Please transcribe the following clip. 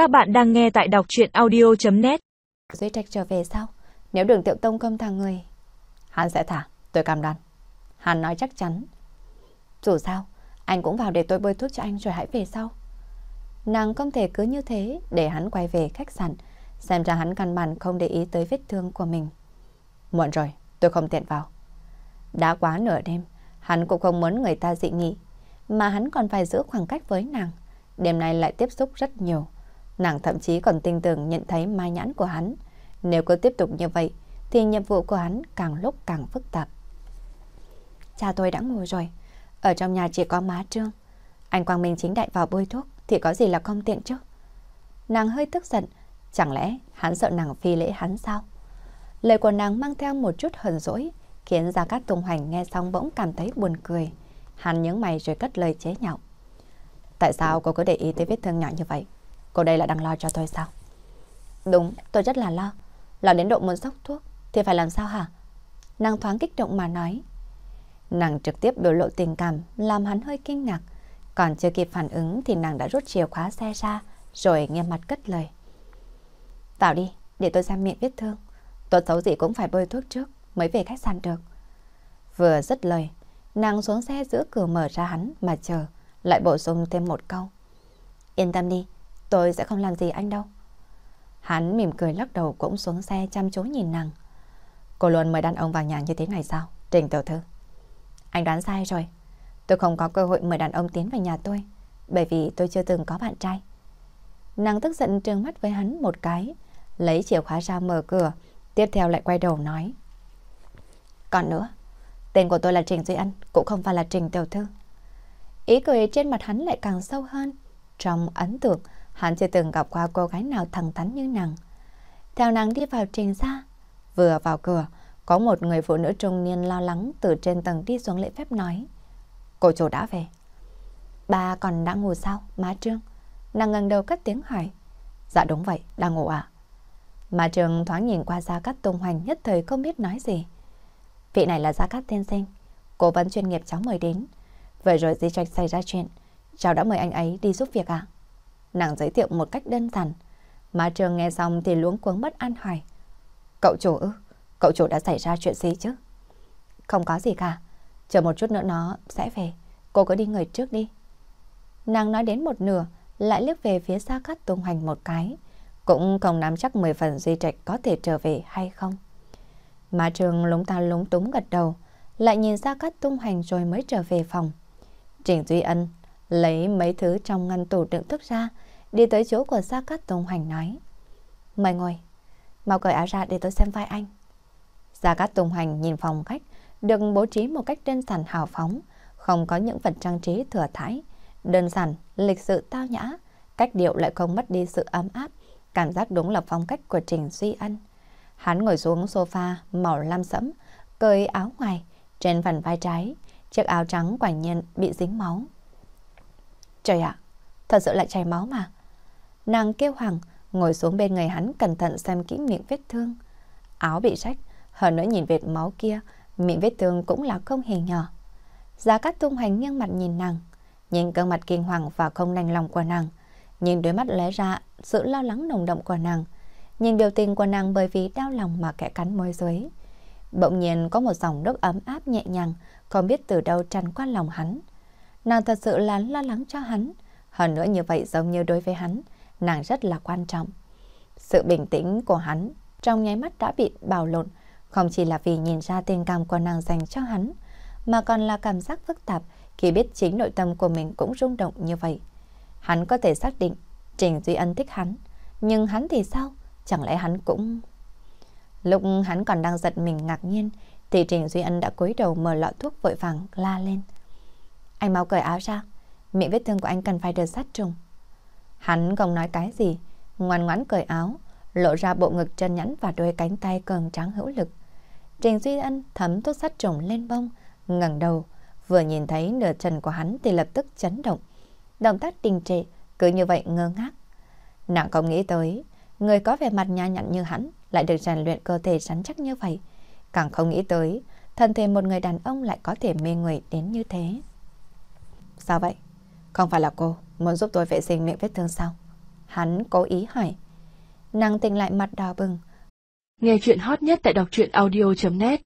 Các bạn đang nghe tại đọc chuyện audio.net Duy Trạch trở về sau, nếu đường Tiệu Tông không thả người, hắn sẽ thả, tôi cam đoan. Hắn nói chắc chắn. Dù sao, anh cũng vào để tôi bơi thuốc cho anh rồi hãy về sau. Nàng không thể cứ như thế để hắn quay về khách sạn, xem ra hắn căn bản không để ý tới vết thương của mình. Muộn rồi, tôi không tiện vào. Đã quá nửa đêm, hắn cũng không muốn người ta dị nghị, mà hắn còn phải giữ khoảng cách với nàng. Đêm nay lại tiếp xúc rất nhiều. Nàng thậm chí còn tin tưởng nhận thấy mai nhãn của hắn. Nếu cứ tiếp tục như vậy, thì nhiệm vụ của hắn càng lúc càng phức tạp. Cha tôi đã ngủ rồi. Ở trong nhà chỉ có má trương. Anh Quang Minh chính đại vào bôi thuốc thì có gì là không tiện chứ? Nàng hơi tức giận. Chẳng lẽ hắn sợ nàng phi lễ hắn sao? Lời của nàng mang theo một chút hờn dỗi, khiến Gia Cát Tùng Hoành nghe xong bỗng cảm thấy buồn cười. Hắn nhướng mày rồi cất lời chế nhạo. Tại sao cô cứ để ý tới vết thương nhỏ như vậy? Cô đây là đang lo cho tôi sao? Đúng, tôi rất là lo. Lo đến độ muốn sốc thuốc thì phải làm sao hả? Nàng thoáng kích động mà nói. Nàng trực tiếp biểu lộ tình cảm làm hắn hơi kinh ngạc. Còn chưa kịp phản ứng thì nàng đã rút chìa khóa xe ra rồi nghe mặt cất lời. Vào đi, để tôi xem miệng vết thương. Tốt xấu gì cũng phải bôi thuốc trước mới về khách sạn được. Vừa dứt lời, nàng xuống xe giữa cửa mở ra hắn mà chờ, lại bổ sung thêm một câu. Yên tâm đi, tôi sẽ không làm gì anh đâu. Hắn mỉm cười lắc đầu cũng xuống xe chăm chú nhìn nàng. Cô luôn mời đàn ông vào nhà như thế này sao, Trình tiểu thư? Anh đoán sai rồi. Tôi không có cơ hội mời đàn ông tiến vào nhà tôi, bởi vì tôi chưa từng có bạn trai. Nàng tức giận trừng mắt với hắn một cái, lấy chìa khóa ra mở cửa, tiếp theo lại quay đầu nói. Còn nữa, tên của tôi là Trình Duy Ân, cũng không phải là Trình Tiểu Thư. Ý cười trên mặt hắn lại càng sâu hơn. Trong ấn tượng, hắn chưa từng gặp qua cô gái nào thẳng thắn như nàng. Theo nàng đi vào trình ra, vừa vào cửa, có một người phụ nữ trung niên lo lắng từ trên tầng đi xuống lễ phép nói. Cô chủ đã về. Bà còn đang ngủ sao, má Trương? Nàng ngẩng đầu cất tiếng hỏi. Dạ đúng vậy, đang ngủ ạ. À? Má Trương thoáng nhìn qua Gia Cát Tung Hoành nhất thời không biết nói gì. Vị này là Gia Cát Tiên Sinh, cố vấn chuyên nghiệp cháu mời đến. Vậy rồi di trạch xảy ra chuyện, cháu đã mời anh ấy đi giúp việc ạ. Nàng giới thiệu một cách đơn giản. Má Trường nghe xong thì luống cuống mất an hoài. Cậu chủ ư? Cậu chủ đã xảy ra chuyện gì chứ? Không có gì cả. Chờ một chút nữa nó sẽ về. Cô cứ đi người trước đi. Nàng nói đến một nửa, lại liếc về phía xa cát tung hoành một cái. Cũng không nắm chắc 10 phần Duy Trạch có thể trở về hay không. Má trường lúng ta lúng túng gật đầu, lại nhìn ra cát tung hành rồi mới trở về phòng. Trình Duy Ân lấy mấy thứ trong ngăn tủ đựng thức ra, đi tới chỗ của Gia Cát Tùng Hoành nói. Mời ngồi, mau cởi áo ra để tôi xem vai anh. Gia Cát Tùng Hoành nhìn phòng khách, được bố trí một cách đơn giản hào phóng, không có những vật trang trí thừa thãi, đơn giản, lịch sự tao nhã, cách điệu lại không mất đi sự ấm áp, cảm giác đúng là phong cách của Trình Duy Ân. Hắn ngồi xuống sofa màu lam sẫm, cởi áo ngoài, trên phần vai trái, chiếc áo trắng quả nhiên bị dính máu. Trời ạ, thật sự là chảy máu mà. Nàng kêu hoàng, ngồi xuống bên người hắn cẩn thận xem kỹ miệng vết thương. Áo bị rách, hơn nữa nhìn vệt máu kia, miệng vết thương cũng là không hề nhỏ. Giá cát tung hành nghiêng mặt nhìn nàng, nhìn gương mặt kinh hoàng và không đành lòng của nàng, nhìn đôi mắt lóe ra sự lo lắng nồng đậm của nàng, nhìn biểu tình của nàng bởi vì đau lòng mà kẻ cắn môi dưới. Bỗng nhiên có một dòng nước ấm áp nhẹ nhàng, không biết từ đâu tràn qua lòng hắn. Nàng thật sự là lo lắng cho hắn. Hơn nữa như vậy giống như đối với hắn, nàng rất là quan trọng. Sự bình tĩnh của hắn trong nháy mắt đã bị bào lộn, không chỉ là vì nhìn ra tình cảm của nàng dành cho hắn, mà còn là cảm giác phức tạp khi biết chính nội tâm của mình cũng rung động như vậy. Hắn có thể xác định Trình Duy Ân thích hắn, nhưng hắn thì sao? Chẳng lẽ hắn cũng... Lúc hắn còn đang giật mình ngạc nhiên, thì Trình Duy Ân đã cúi đầu mở lọ thuốc vội vàng la lên. Anh mau cởi áo ra, miệng vết thương của anh cần phải được sát trùng. Hắn không nói cái gì, ngoan ngoãn cởi áo, lộ ra bộ ngực chân nhẵn và đôi cánh tay cường tráng hữu lực. Trình Duy Ân thấm thuốc sát trùng lên bông, ngẩng đầu, vừa nhìn thấy nửa chân của hắn thì lập tức chấn động. Động tác đình trệ, cứ như vậy ngơ ngác. Nàng không nghĩ tới, người có vẻ mặt nhã nhặn như hắn lại được rèn luyện cơ thể rắn chắc như vậy. Càng không nghĩ tới, thân thể một người đàn ông lại có thể mê người đến như thế. Sao vậy? Không phải là cô muốn giúp tôi vệ sinh miệng vết thương sao? Hắn cố ý hỏi. Nàng tỉnh lại mặt đỏ bừng. Nghe chuyện hot nhất tại đọc truyện audio.net